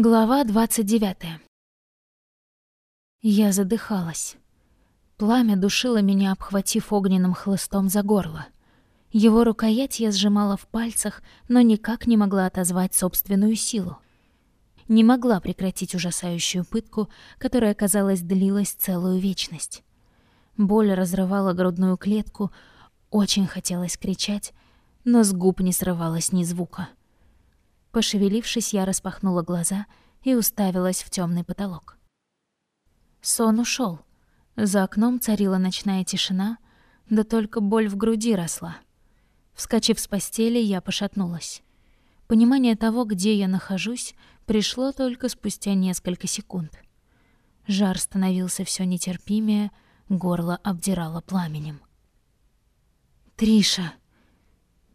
Глава 29. Я задыхалась. Пламя душило меня, обхватив огненным хлыстом за горло. Его рукоять я сжимала в пальцах, но никак не могла отозвать собственную силу. Не могла прекратить ужасающую пытку, которая, казалось, длилась целую вечность. Боль разрывала грудную клетку, очень хотелось кричать, но с губ не срывалось ни звука. Пошевелившись, я распахнула глаза и уставилась в темный потолок. Сон ушел. За окном царила ночная тишина, да только боль в груди росла. Вскочив с постели, я пошатнулась. Понимание того, где я нахожусь, пришло только спустя несколько секунд. Жар становился все нетерпимее, горло обдирало пламенем. «Триша!»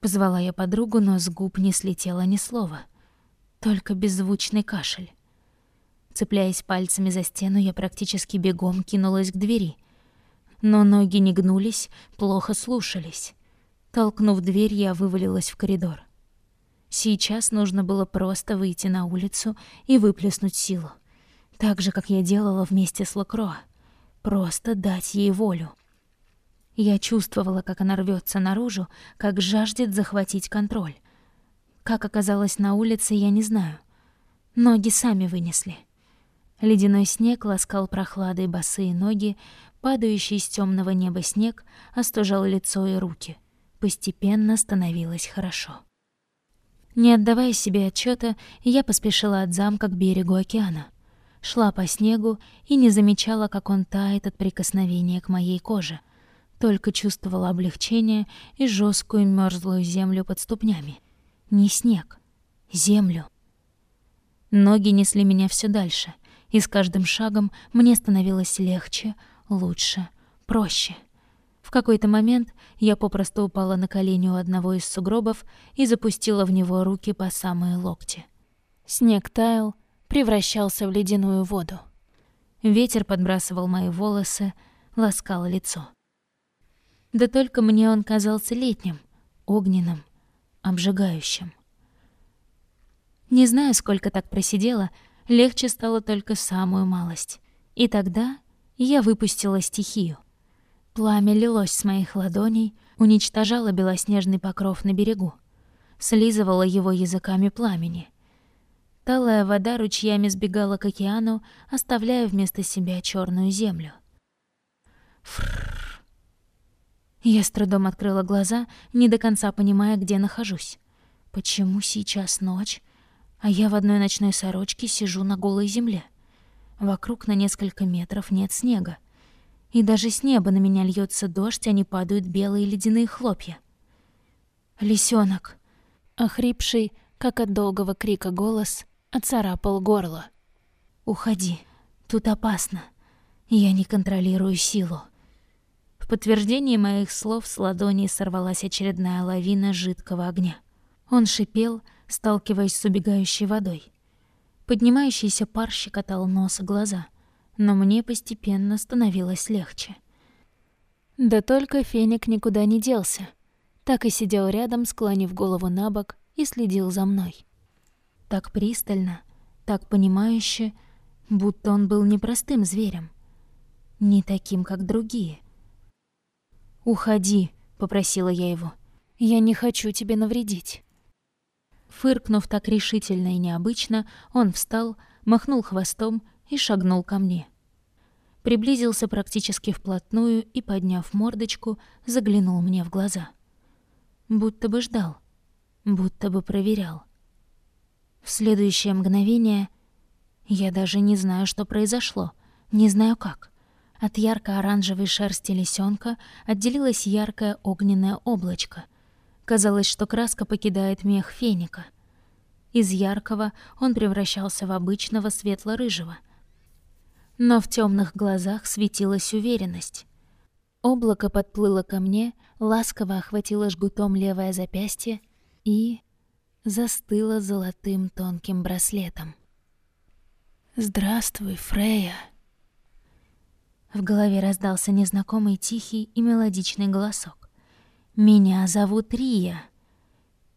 Позвала я подругу, но с губ не слетело ни слова. Только беззвучный кашель. Цепляясь пальцами за стену, я практически бегом кинулась к двери. Но ноги не гнулись, плохо слушались. Толкнув дверь, я вывалилась в коридор. Сейчас нужно было просто выйти на улицу и выплеснуть силу. Так же, как я делала вместе с Лакроа. Просто дать ей волю. Я чувствовала, как она рвется наружу, как жаждет захватить контроль. Как оказалось на улице, я не знаю. Ноги сами вынесли. Ледяной снег ласкал прохладой босые ноги, падающий из темного неба снег остужал лицо и руки. Постепенно становилось хорошо. Не отдавая себе отчета, я поспешила от замка к берегу океана. Шла по снегу и не замечала, как он тает от прикосновения к моей коже только чувствовала облегчение и жесткую мерзлую землю под ступнями. Не снег, землю. Ноги несли меня все дальше, и с каждым шагом мне становилось легче, лучше, проще. В какой-то момент я попросту упала на колени у одного из сугробов и запустила в него руки по самые локти. Снег таял, превращался в ледяную воду. Ветер подбрасывал мои волосы, ласкал лицо. Да только мне он казался летним, огненным, обжигающим. Не знаю, сколько так просидела, легче стало только самую малость. И тогда я выпустила стихию. Пламя лилось с моих ладоней, уничтожало белоснежный покров на берегу, слизывало его языками пламени. Талая вода ручьями сбегала к океану, оставляя вместо себя черную землю. Фрррр. Я с трудом открыла глаза, не до конца понимая, где нахожусь. Почему сейчас ночь, а я в одной ночной сорочке сижу на голой земле? Вокруг на несколько метров нет снега. И даже с неба на меня льется дождь, а не падают белые ледяные хлопья. Лисенок, охрипший, как от долгого крика голос, отцарапал горло. «Уходи, тут опасно. Я не контролирую силу» подтверждение моих слов с ладони сорвалась очередная лавина жидкого огня. Он шипел, сталкиваясь с убегающей водой. Поднимающийся пар щекотал нос и глаза, но мне постепенно становилось легче. Да только феник никуда не делся. Так и сидел рядом, склонив голову на бок и следил за мной. Так пристально, так понимающе, будто он был не простым зверем, не таким, как другие — «Уходи», — попросила я его. «Я не хочу тебе навредить». Фыркнув так решительно и необычно, он встал, махнул хвостом и шагнул ко мне. Приблизился практически вплотную и, подняв мордочку, заглянул мне в глаза. Будто бы ждал, будто бы проверял. В следующее мгновение я даже не знаю, что произошло, не знаю как. От ярко-оранжевой шерсти лисенка отделилось яркое огненное облачко. Казалось, что краска покидает мех феника. Из яркого он превращался в обычного светло-рыжего. Но в темных глазах светилась уверенность. Облако подплыло ко мне, ласково охватило жгутом левое запястье и застыло золотым тонким браслетом. «Здравствуй, Фрея!» В голове раздался незнакомый тихий и мелодичный голосок. «Меня зовут Рия,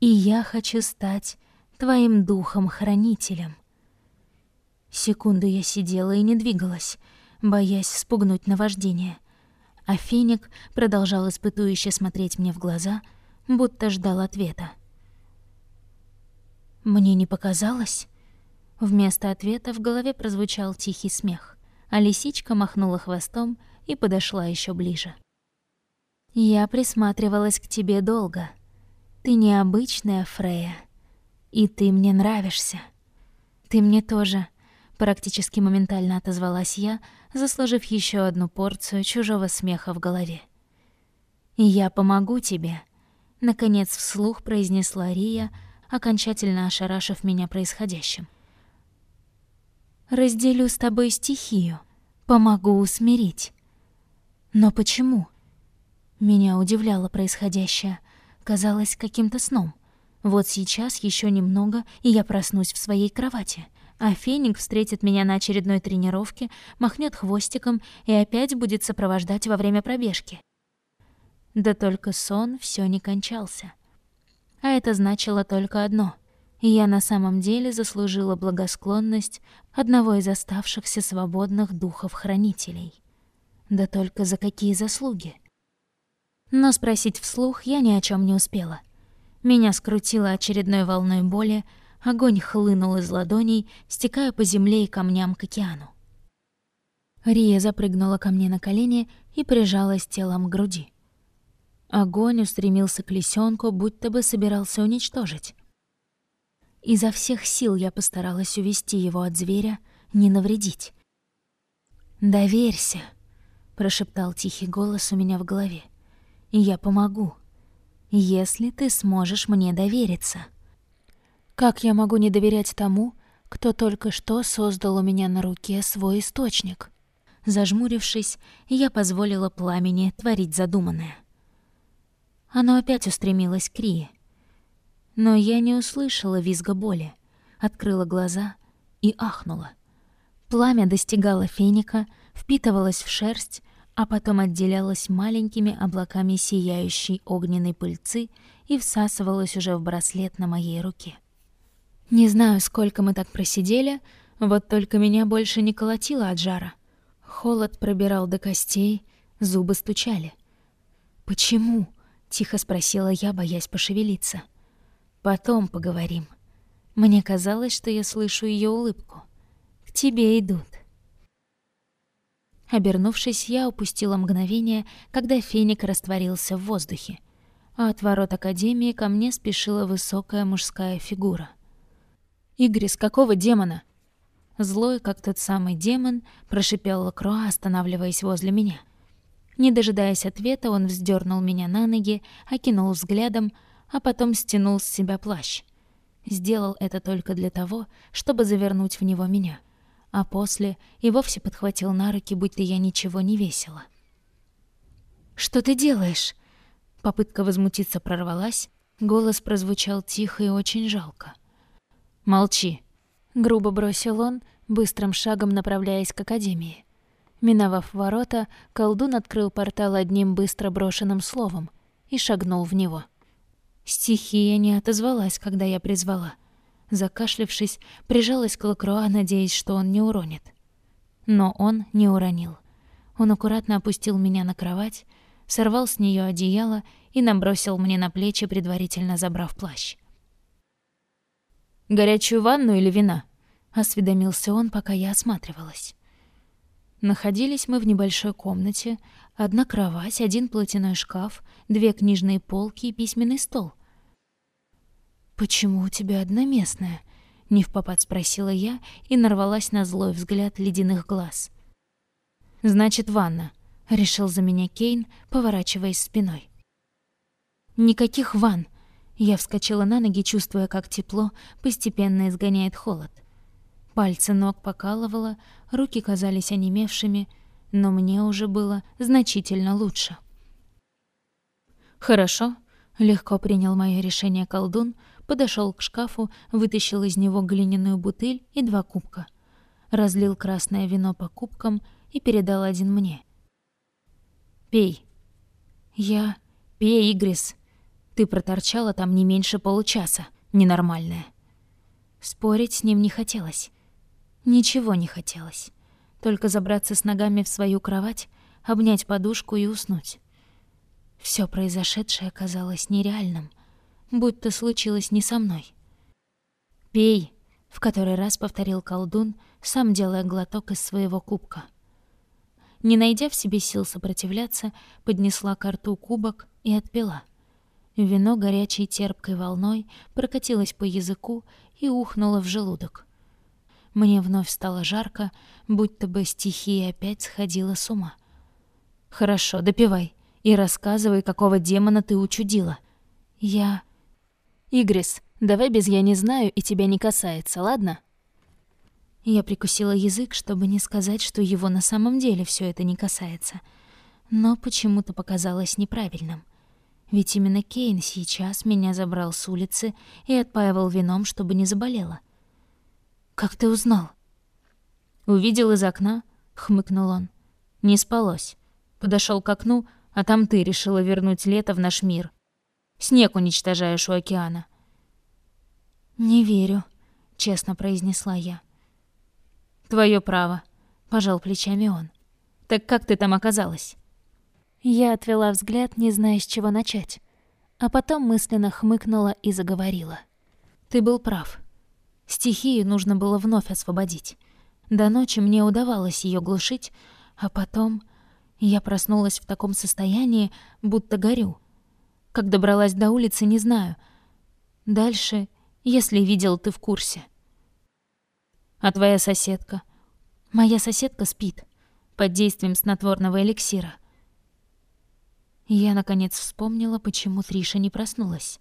и я хочу стать твоим духом-хранителем». Секунду я сидела и не двигалась, боясь спугнуть наваждение. А феник продолжал испытующе смотреть мне в глаза, будто ждал ответа. Мне не показалось. Вместо ответа в голове прозвучал тихий смех, а лисичка махнула хвостом и подошла еще ближе. «Я присматривалась к тебе долго. Ты необычная, Фрея, и ты мне нравишься. Ты мне тоже», — практически моментально отозвалась я, заслужив еще одну порцию чужого смеха в голове. «Я помогу тебе», — наконец вслух произнесла Рия, — окончательно ошарашив меня происходящим. «Разделю с тобой стихию, помогу усмирить». «Но почему?» Меня удивляло происходящее, казалось каким-то сном. Вот сейчас еще немного, и я проснусь в своей кровати, а Феник встретит меня на очередной тренировке, махнет хвостиком и опять будет сопровождать во время пробежки. Да только сон все не кончался. А это значило только одно. Я на самом деле заслужила благосклонность одного из оставшихся свободных духов-хранителей. Да только за какие заслуги? Но спросить вслух я ни о чем не успела. Меня скрутило очередной волной боли, огонь хлынул из ладоней, стекая по земле и камням к океану. Рия запрыгнула ко мне на колени и прижалась телом к груди. Огонь устремился к лисенку, будто бы собирался уничтожить. Изо всех сил я постаралась увести его от зверя, не навредить. «Доверься», — прошептал тихий голос у меня в голове. «Я помогу, если ты сможешь мне довериться». Как я могу не доверять тому, кто только что создал у меня на руке свой источник? Зажмурившись, я позволила пламени творить задуманное. Оно опять устремилось к Рии. Но я не услышала визга боли, открыла глаза и ахнула. Пламя достигало феника, впитывалось в шерсть, а потом отделялось маленькими облаками сияющей огненной пыльцы и всасывалось уже в браслет на моей руке. Не знаю, сколько мы так просидели, вот только меня больше не колотило от жара. Холод пробирал до костей, зубы стучали. Почему? Тихо спросила я, боясь пошевелиться. Потом поговорим. Мне казалось, что я слышу ее улыбку. К тебе идут. Обернувшись, я упустила мгновение, когда феник растворился в воздухе, а от ворот Академии ко мне спешила высокая мужская фигура. «Игорь, с какого демона?» Злой, как тот самый демон, прошипел Лакроа, останавливаясь возле меня. Не дожидаясь ответа, он вздернул меня на ноги, окинул взглядом, а потом стянул с себя плащ. Сделал это только для того, чтобы завернуть в него меня, а после и вовсе подхватил на руки, будто я ничего не весила. «Что ты делаешь?» Попытка возмутиться прорвалась, голос прозвучал тихо и очень жалко. «Молчи», — грубо бросил он, быстрым шагом направляясь к Академии. Миновав ворота, колдун открыл портал одним быстро брошенным словом и шагнул в него. Стихия не отозвалась, когда я призвала. Закашлявшись, прижалась к Лакруа, надеясь, что он не уронит. Но он не уронил. Он аккуратно опустил меня на кровать, сорвал с нее одеяло и набросил мне на плечи, предварительно забрав плащ. «Горячую ванну или вина?» — осведомился он, пока я осматривалась. Находились мы в небольшой комнате. Одна кровать, один платяной шкаф, две книжные полки и письменный стол. «Почему у тебя одноместная?» — не в попад спросила я и нарвалась на злой взгляд ледяных глаз. «Значит, ванна», — решил за меня Кейн, поворачиваясь спиной. «Никаких ванн!» Я вскочила на ноги, чувствуя, как тепло постепенно изгоняет холод. Пальцы ног покалывало, руки казались онемевшими, но мне уже было значительно лучше. «Хорошо», — легко принял мое решение колдун, подошел к шкафу, вытащил из него глиняную бутыль и два кубка. Разлил красное вино по кубкам и передал один мне. «Пей». «Я... Пей, Игрис. Ты проторчала там не меньше получаса, ненормальная». Спорить с ним не хотелось. Ничего не хотелось. Только забраться с ногами в свою кровать, обнять подушку и уснуть. Все произошедшее казалось нереальным, будто случилось не со мной. «Пей», — в который раз повторил колдун, сам делая глоток из своего кубка. Не найдя в себе сил сопротивляться, поднесла к рту кубок и отпила. Вино горячей терпкой волной прокатилось по языку и ухнуло в желудок. Мне вновь стало жарко, будто бы стихия опять сходила с ума. «Хорошо, допивай и рассказывай, какого демона ты учудила». «Я...» «Игрис, давай без «я не знаю» и тебя не касается, ладно?» Я прикусила язык, чтобы не сказать, что его на самом деле все это не касается. Но почему-то показалось неправильным. Ведь именно Кейн сейчас меня забрал с улицы и отпаивал вином, чтобы не заболела. «Как ты узнал?» «Увидел из окна», — хмыкнул он. «Не спалось. Подошел к окну, а там ты решила вернуть лето в наш мир. Снег уничтожаешь у океана». «Не верю», — честно произнесла я. Твое право, пожал плечами он. Так как ты там оказалась? Я отвела взгляд, не зная, с чего начать, а потом мысленно хмыкнула и заговорила. Ты был прав. Стихию нужно было вновь освободить. До ночи мне удавалось ее глушить, а потом я проснулась в таком состоянии, будто горю. Как добралась до улицы, не знаю. Дальше, если видел, ты в курсе. А твоя соседка? Моя соседка спит под действием снотворного эликсира. Я, наконец, вспомнила, почему Триша не проснулась.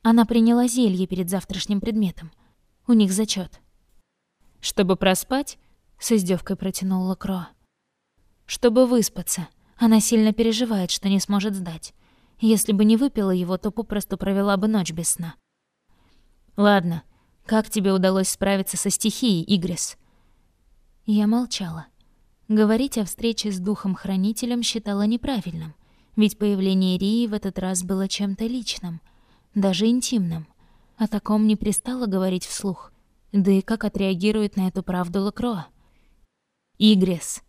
Она приняла зелье перед завтрашним предметом. У них зачет. «Чтобы проспать?» — с издевкой протянула Кро. «Чтобы выспаться. Она сильно переживает, что не сможет сдать. Если бы не выпила его, то попросту провела бы ночь без сна». «Ладно, как тебе удалось справиться со стихией, Игрис?» Я молчала. Говорить о встрече с духом-хранителем считала неправильным, ведь появление Рии в этот раз было чем-то личным, даже интимным. О таком не пристало говорить вслух. Да и как отреагирует на эту правду Лакроа? «Игрес!»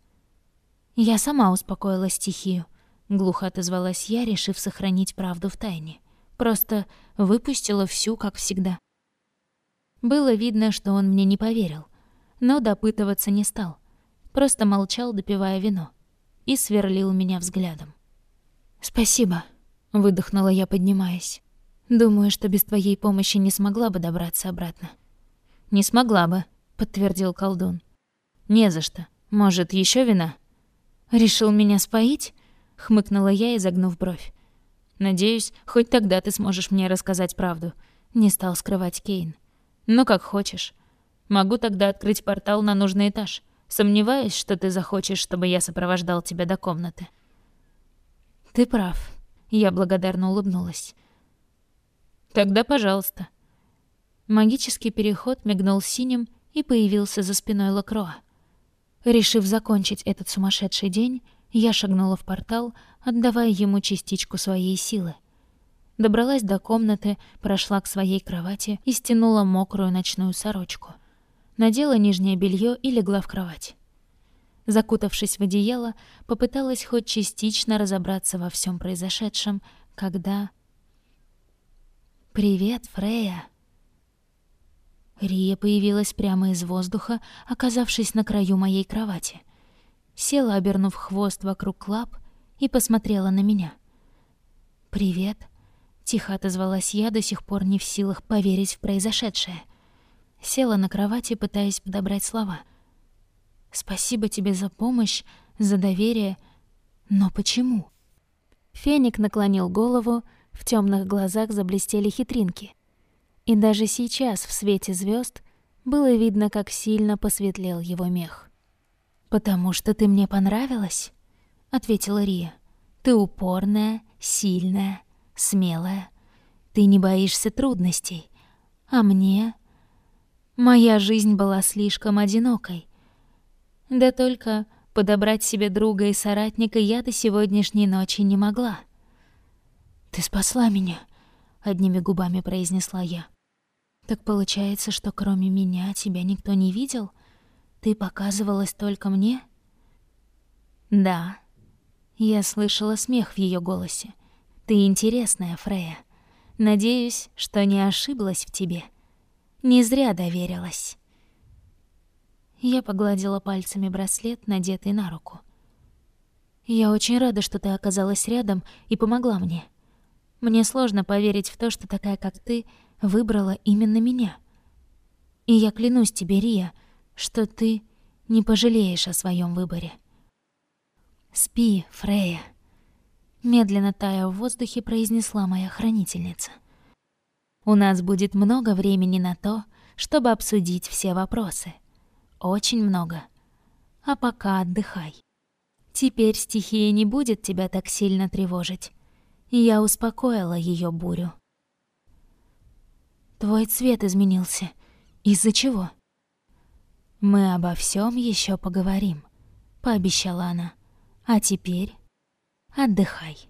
Я сама успокоила стихию. Глухо отозвалась я, решив сохранить правду в тайне. Просто выпустила всю, как всегда. Было видно, что он мне не поверил, но допытываться не стал. Просто молчал, допивая вино, и сверлил меня взглядом. «Спасибо», — выдохнула я, поднимаясь. «Думаю, что без твоей помощи не смогла бы добраться обратно». «Не смогла бы», — подтвердил колдун. «Не за что. Может, еще вина?» «Решил меня споить?» — хмыкнула я, изогнув бровь. «Надеюсь, хоть тогда ты сможешь мне рассказать правду», — не стал скрывать Кейн. «Ну, как хочешь. Могу тогда открыть портал на нужный этаж. Сомневаюсь, что ты захочешь, чтобы я сопровождал тебя до комнаты». «Ты прав», — я благодарно улыбнулась. «Тогда пожалуйста». Магический переход мигнул синим и появился за спиной Лакроа. Решив закончить этот сумасшедший день, я шагнула в портал, отдавая ему частичку своей силы — Добралась до комнаты, прошла к своей кровати и стянула мокрую ночную сорочку. Надела нижнее белье и легла в кровать. Закутавшись в одеяло, попыталась хоть частично разобраться во всем произошедшем, когда... «Привет, Фрея!» Рия появилась прямо из воздуха, оказавшись на краю моей кровати. Села, обернув хвост вокруг лап, и посмотрела на меня. «Привет», Тихо отозвалась я, до сих пор не в силах поверить в произошедшее. Села на кровати, пытаясь подобрать слова. «Спасибо тебе за помощь, за доверие. Но почему?» Феник наклонил голову, в темных глазах заблестели хитринки. И даже сейчас, в свете звезд, было видно, как сильно посветлел его мех. «Потому что ты мне понравилась?» — ответила Рия. «Ты упорная, сильная, смелая. Ты не боишься трудностей. А мне... Моя жизнь была слишком одинокой. Да только подобрать себе друга и соратника я до сегодняшней ночи не могла. «Ты спасла меня», — одними губами произнесла я. «Так получается, что кроме меня тебя никто не видел?» Ты показывалась только мне? Да. Я слышала смех в ее голосе. Ты интересная, Фрея. Надеюсь, что не ошиблась в тебе. Не зря доверилась. Я погладила пальцами браслет, надетый на руку. Я очень рада, что ты оказалась рядом и помогла мне. Мне сложно поверить в то, что такая, как ты, выбрала именно меня. И я клянусь тебе, Рия, что ты не пожалеешь о своем выборе. Спи, Фрея медленно тая в воздухе, произнесла моя хранительница. У нас будет много времени на то, чтобы обсудить все вопросы. Очень много. А пока отдыхай. Теперь стихия не будет тебя так сильно тревожить. Я успокоила ее бурю. Твой цвет изменился. Из-за чего? Мы обо всем еще поговорим, пообещала она. А теперь Отдыхай.